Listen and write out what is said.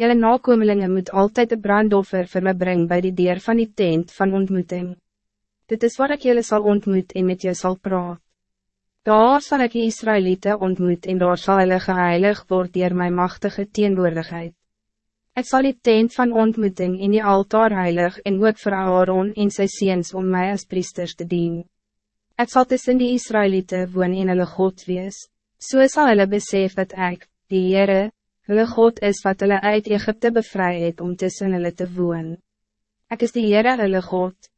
Jelle nakomelingen moet altijd een brandoffer voor me brengen bij die deur van die tent van ontmoeting. Dit is wat ik jullie zal ontmoet en met je zal praat. Daar zal ik Israëlieten ontmoet en daar zal hulle geheilig word dier my machtige teenwoordigheid. Ik zal die tent van ontmoeting in die altaar heilig en ook vir Aaron en sy seens om mij als priesters te dien. Ik zal tussen die Israëlieten woon en hulle God wees, so sal hulle besef dat ek, die Heere, hulle God is wat hulle uit Egypte bevry het om tussen hulle te woon. Ik is die Heere hulle God,